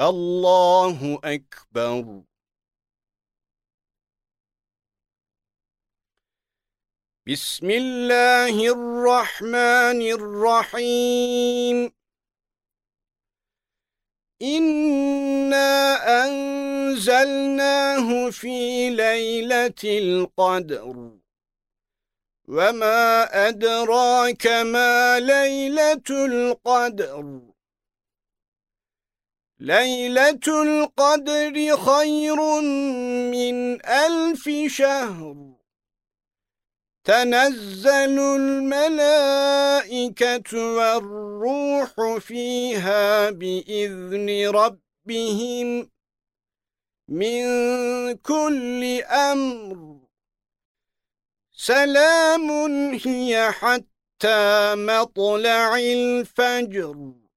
الله أكبر. بسم الله الرحمن الرحيم. إِنَّا أَنزَلْنَاهُ فِي لَيْلَةِ الْقَدْرِ. وَمَا أَدْرَاكَ مَا لَيْلَةُ الْقَدْرِ. لَيْلَةُ الْقَدْرِ خَيْرٌ مِنْ أَلْفِ شَهْرٍ. تنزل الملائكة والروح فيها بإذن ربهم من كل أمر. سلام هي حتى مطلع الفجر.